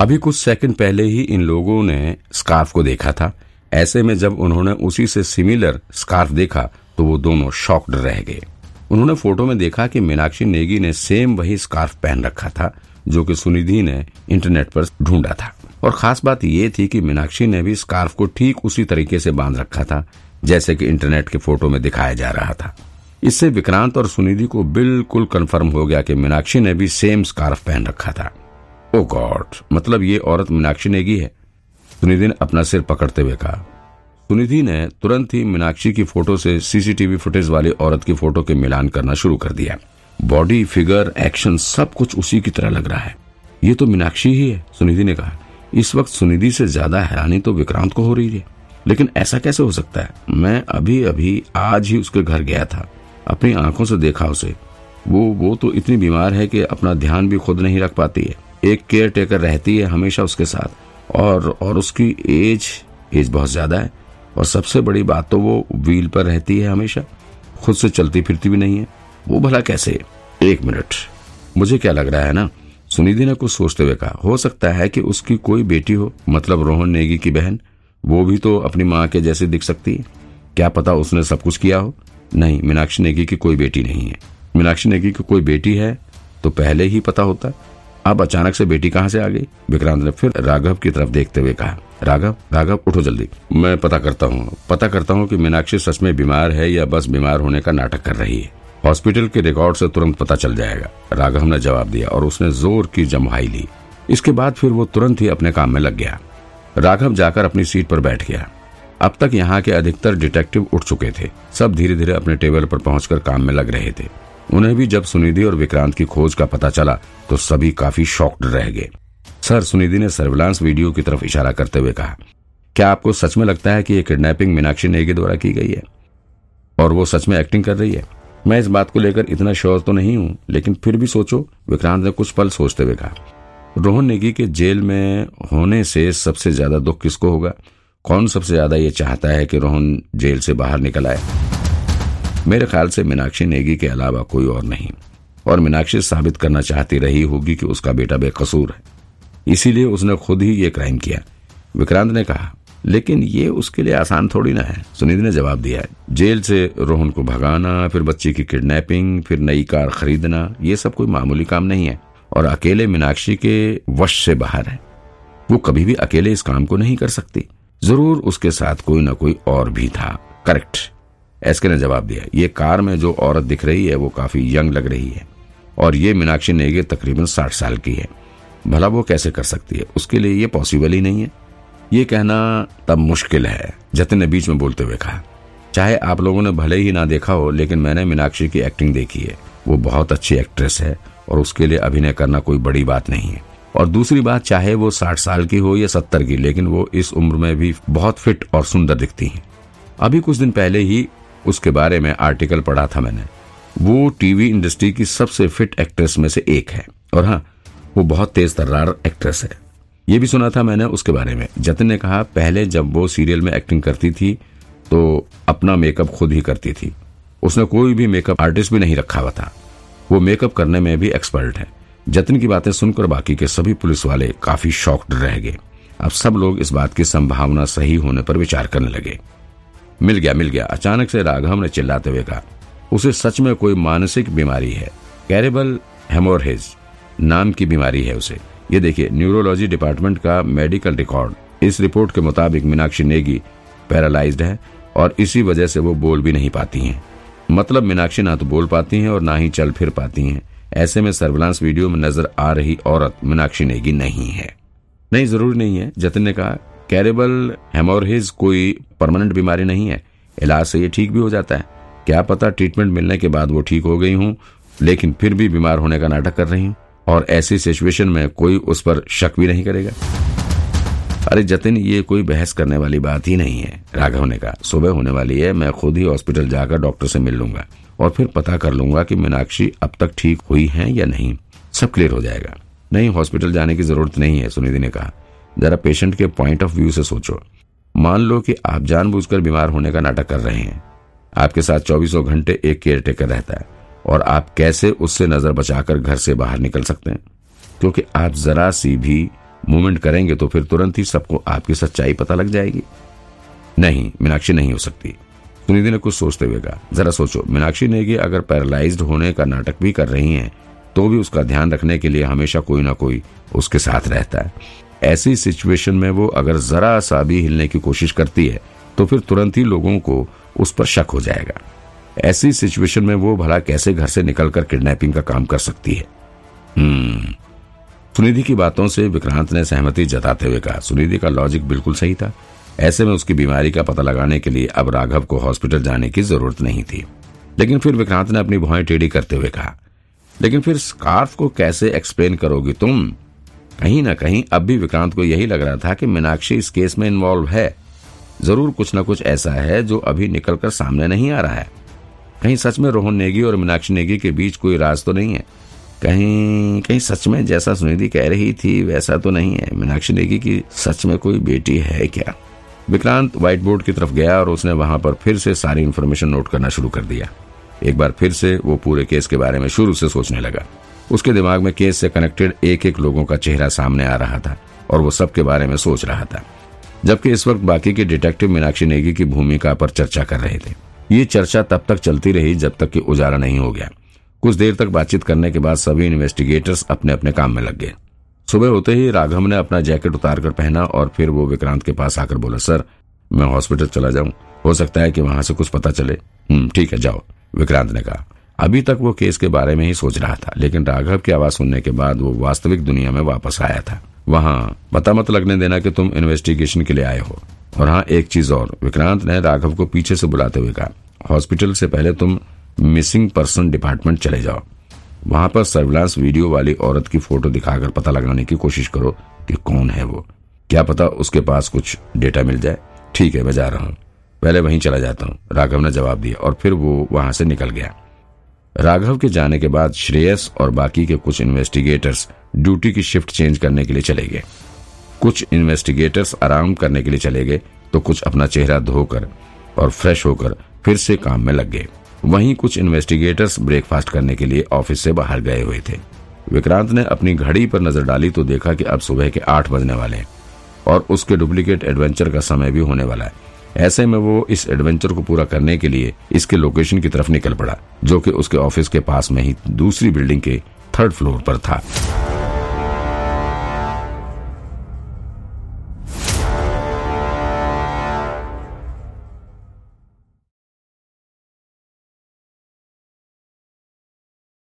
अभी कुछ सेकंड पहले ही इन लोगों ने स्कार्फ को देखा था। ऐसे में जब उन्होंने उसी से सिमिलर स्कार्फ देखा तो वो दोनों शॉक्ड रह गए। उन्होंने फ़ोटो में देखा कि मीनाक्षी नेगी ने सेम वही स्कार्फ पहन रखा था, जो कि सुनिधि ने इंटरनेट पर ढूंढा था। और खास बात यह थी कि मीनाक्षी ने भी स्कार्फ को ठीक उसी तरीके से बाँध रखा था, जैसे कि इंटरनेट के फ़ोटो में दिखाया जा रहा था। इससे विक्रांत और सुनिधि को बिल्कुल कंफर्म हो गया कि मीनाक्षी ने भी सेम स्कार्फ पहन रखा था। ओ गॉड मतलब ये औरत मीनाक्षी नेगी है। सुनिधि ने अपना सिर पकड़ते हुए कहा। सुनिधि ने तुरंत ही मीनाक्षी की फ़ोटो से सीसीटीवी फुटेज वाली औरत की फ़ोटो के मिलान करना शुरू कर दिया। बॉडी फिगर एक्शन सब कुछ उसी की तरह लग रहा है। ये तो मीनाक्षी ही है, सुनिधि ने कहा। इस वक्त सुनिधि से ज़्यादा हैरानी तो विक्रांत को हो रही है। लेकिन ऐसा कैसे हो सकता है? मैं अभी अभी आज ही उसके घर गया था। अपनी आँखों से देखा उसे। वो वो तो इतनी बीमार है कि अपना ध्यान भी खुद नहीं रख पाती है। एक केयर टेकर रहती है हमेशा उसके साथ। और और उसकी एज एज बहुत ज़्यादा है। और सबसे बड़ी बात तो वो व्हील पर रहती है हमेशा। खुद से चलती फिरती भी नहीं है। वो भला कैसे? एक मिनट। मुझे क्या लग रहा है ना? सुनिधि ने कुछ सोचते हुए कहा, हो सकता है कि उसकी कोई बेटी हो मतलब रोहन नेगी की बहन। वो भी तो अपनी माँ के जैसे दिख सकती है। क्या पता उसने सब कुछ किया हो? नहीं, मीनाक्षी नेगी की कोई बेटी नहीं है। मीनाक्षी नेगी की कोई बेटी है तो पहले ही पता होता। अब अचानक से बेटी कहाँ से आ गई? विक्रांत ने फिर राघव की तरफ़ देखते हुए कहा, राघव राघव, उठो जल्दी। मैं पता करता हूँ, पता करता हूँ कि मीनाक्षी सच में बीमार है या बस बीमार होने का नाटक कर रही है। हॉस्पिटल के रिकॉर्ड से तुरंत पता चल जाएगा। राघव ने जवाब दिया और उसने ज़ोर की जमहाई ली। इसके बाद फिर वो तुरंत ही अपने काम में लग गया। राघव जाकर अपनी सीट पर बैठ गया। अब तक यहाँ के अधिकतर डिटेक्टिव उठ चुके थे। सब धीरे धीरे अपने टेबल पर पहुंचकर काम में लग रहे थे। उन्हें भी जब सुनिधि और विक्रांत की खोज का पता चला तो सभी काफ़ी शॉक्ड रह गए। सर, सुनिधि ने सर्विलांस वीडियो की तरफ़ इशारा करते हुए कहा, क्या आपको सच में लगता है कि ये किडनैपिंग मीनाक्षी नेगी द्वारा की गई है? और वो सच में एक्टिंग कर रही है? मैं इस बात को लेकर इतना श्योर तो नहीं हूँ, लेकिन फिर भी सोचो, विक्रांत ने कुछ पल सोचते हुए कहा। रोहन नेगी के जेल में होने से सबसे ज़्यादा दुख किसको होगा? कौन सबसे ज़्यादा ये चाहता है कि रोहन जेल से बाहर निकल आए? मेरे ख्याल से मीनाक्षी नेगी के अलावा कोई और नहीं। और मीनाक्षी साबित करना चाहती रही होगी कि उसका बेटा बेकसूर है। इसीलिए उसने खुद ही ये क्राइम किया। विक्रांत ने कहा, लेकिन ये उसके लिए आसान थोड़ी ना है। सुनिधि ने जवाब दिया, जेल से रोहन को भगाना, फिर बच्चे की किडनैपिंग, फिर नई कार खरीदना, ये सब कोई मामूली काम नहीं है। और अकेले मीनाक्षी के वश से बाहर है। वो कभी भी अकेले इस काम को नहीं कर सकती। ज़रूर उसके साथ कोई ना कोई और भी था। करेक्ट। एसके ने जवाब दिया, ये कार में जो औरत दिख रही है, वो काफ़ी यंग लग रही है और ये मीनाक्षी नेगे तकरीबन साठ साल की है। भला वो कैसे कर सकती है? उसके लिए ये पॉसिबल ही नहीं है। ये कहना तब मुश्किल है, जतिन ने बीच में बोलते हुए कहा। चाहे आप लोगों ने भले ही ना देखा हो, लेकिन मैंने मीनाक्षी की एक्टिंग देखी है। वो बहुत अच्छी एक्ट्रेस है और उसके लिए अभिनय करना कोई बड़ी बात नहीं है। और दूसरी बात, चाहे वो साठ साल की हो या सत्तर की, लेकिन वो इस उम्र में भी बहुत फिट और सुंदर दिखती हैं। अभी कुछ दिन पहले ही उसके बारे में आर्टिकल पढ़ा था मैंने। वो टीवी इंडस्ट्री की सबसे फिट एक्ट्रेस में से एक है। और हाँ वो बहुत तेज तर्रार एक्ट्रेस है। ये भी सुना था मैंने उसके बारे में। जतिन ने कहा, पहले जब वो सीरियल में एक्टिंग करती थी तो अपना मेकअप खुद ही करती थी। उसने कोई भी मेकअप आर्टिस्ट भी नहीं रखा हुआ था। वो मेकअप करने में भी एक्सपर्ट है। जतिन की बातें सुनकर बाकी के सभी पुलिस वाले काफ़ी शॉक्ड रह गए। अब सब लोग इस बात की संभावना सही होने पर विचार करने लगे। मिल गया मिल गया। अचानक से राघव ने चिल्लाते हुए कहा, उसे सच में कोई मानसिक बीमारी है। कैरेबल हेमोरहेज नाम की बीमारी है उसे। ये देखिए, न्यूरोलॉजी डिपार्टमेंट का मेडिकल रिकॉर्ड। इस रिपोर्ट के मुताबिक मीनाक्षी नेगी पैरालाइज्ड है और इसी वजह से वो बोल भी नहीं पाती हैं। मतलब मीनाक्षी ना तो बोल पाती हैं और ना ही चल फिर पाती हैं। ऐसे में सर्विलांस वीडियो में नज़र आ रही औरत मीनाक्षी नेगी नहीं है। नहीं, ज़रूरी नहीं है। जतिन ने कहा कैरेबल हेमोरहेज कोई परमानेंट बीमारी नहीं है। इलाज से ये ठीक भी हो जाता है। क्या पता ट्रीटमेंट मिलने के बाद वो ठीक हो गई हूँ, लेकिन फिर भी बीमार होने का नाटक कर रही हूँ, और ऐसी सिचुएशन में कोई उस पर शक भी नहीं करेगा। अरे जतिन, ये कोई बहस करने वाली बात ही नहीं है, राघव ने कहा। सुबह होने वाली है, मैं खुद ही हॉस्पिटल जाकर डॉक्टर से मिल लूँगा, और फिर पता कर लूँगा कि मीनाक्षी अब तक ठीक हुई है या नहीं। सब क्लियर हो जाएगा। नहीं, हॉस्पिटल जाने की ज़रूरत नहीं है, सुनिधि ने कहा। जरा पेशेंट के पॉइंट ऑफ़ व्यू से सोचो। मान लो कि आप जानबूझकर बीमार होने का नाटक कर रहे हैं। आपके साथ चौबीसों घंटे एक केयर टेकर रहता है और आप कैसे उससे नज़र बचाकर घर से बाहर निकल सकते हैं? क्योंकि आप जरा सी भी मूवमेंट करेंगे तो फिर तुरंत ही सबको आपकी सच्चाई पता लग जाएगी। नहीं, मीनाक्षी नहीं हो सकती। सुनिधि ने कुछ सोचते हुए कहा, जरा सोचो, मीनाक्षी नेगी अगर पैरालाइज्ड होने का नाटक भी कर रही हैं तो भी उसका ध्यान रखने के लिए हमेशा कोई ना कोई उसके साथ रहता है। ऐसी सिचुएशन में वो अगर जरा सा भी हिलने की कोशिश करती है तो फिर तुरंत ही लोगों को उस पर शक हो जाएगा। ऐसी सिचुएशन में वो भला कैसे घर से निकलकर किडनैपिंग का काम कर सकती है? हम्म। सुनिधि की बातों से विक्रांत ने सहमति जताते हुए कहा, सुनिधि का लॉजिक बिल्कुल सही था। ऐसे में उसकी बीमारी का पता लगाने के लिए अब राघव को हॉस्पिटल जाने की ज़रूरत नहीं थी। लेकिन फिर विक्रांत ने अपनी भुआई टेढ़ी करते हुए कहा, लेकिन फिर स्कार्फ को कैसे एक्सप्लेन करोगी तुम? कहीं ना कहीं अब भी विक्रांत को यही लग रहा था कि मीनाक्षी इस केस में इन्वॉल्व है। ज़रूर कुछ न कुछ ऐसा है जो अभी निकलकर सामने नहीं आ रहा है। कहीं सच में रोहन नेगी और मीनाक्षी नेगी के बीच कोई राज तो नहीं है? कहीं कहीं सच में जैसा सुनिधि कह रही थी, वैसा तो नहीं है। मीनाक्षी नेगी की सच में कोई बेटी है क्या? विक्रांत व्हाइट बोर्ड की तरफ़ गया और उसने वहाँ पर फिर से सारी इन्फॉर्मेशन नोट करना शुरू कर दिया। एक बार फिर से वो पूरे केस के बारे में शुरू से सोचने लगा। उसके दिमाग में केस से कनेक्टेड एक एक लोगों का चेहरा सामने आ रहा था और वो सबके बारे में सोच रहा था। जबकि इस वक्त बाकी के डिटेक्टिव मीनाक्षी नेगी की भूमिका पर चर्चा कर रहे थे। ये चर्चा तब तक चलती रही जब तक कि उजाला नहीं हो गया। कुछ देर तक बातचीत करने के बाद सभी इन्वेस्टिगेटर्स अपने अपने काम में लग गए। सुबह होते ही राघव ने अपना जैकेट उतार कर पहना और फिर वो विक्रांत के पास आकर बोला, सर मैं हॉस्पिटल चला जाऊँ। हो सकता है कि वहाँ से कुछ पता चले। हम्म ठीक है, जाओ, विक्रांत ने कहा। अभी तक वो केस के बारे में ही सोच रहा था, लेकिन राघव की आवाज़ सुनने के बाद वो वास्तविक दुनिया में वापस आया था। वहाँ, पता मत लगने देना कि तुम इन्वेस्टिगेशन के लिए आए हो। और हाँ एक चीज़ और, विक्रांत ने राघव को पीछे से बुलाते हुए कहा, हॉस्पिटल से पहले तुम मिसिंग पर्सन डिपार्टमेंट चले जाओ। वहाँ पर सर्विलांस वीडियो वाली औरत की फ़ोटो दिखाकर पता लगाने की कोशिश करो कि कौन है वो। क्या पता उसके पास कुछ डेटा मिल जाए। ठीक है, मैं जा रहा हूँ। पहले वहीं चला जाता हूँ। राघव ने जवाब दिया और फिर वो वहाँ से निकल गया। राघव के जाने के बाद श्रेयस और बाकी के कुछ इन्वेस्टिगेटर्स ड्यूटी की शिफ्ट चेंज करने के लिए चले गए। कुछ इन्वेस्टिगेटर्स आराम करने के लिए चले गए तो कुछ अपना चेहरा धोकर और फ्रेश होकर फिर से काम में लग गए। वहीं कुछ इन्वेस्टिगेटर्स ब्रेकफास्ट करने के लिए ऑफ़िस से बाहर गए हुए थे। विक्रांत ने अपनी घड़ी पर नज़र डाली तो देखा कि अब सुबह के आठ बजने वाले हैं। और उसके डुप्लीकेट एडवेंचर का समय भी होने वाला है। ऐसे में वो इस एडवेंचर को पूरा करने के लिए इसके लोकेशन की तरफ़ निकल पड़ा, जो कि उसके ऑफ़िस के पास में ही दूसरी बिल्डिंग के थर्ड फ्लोर पर था।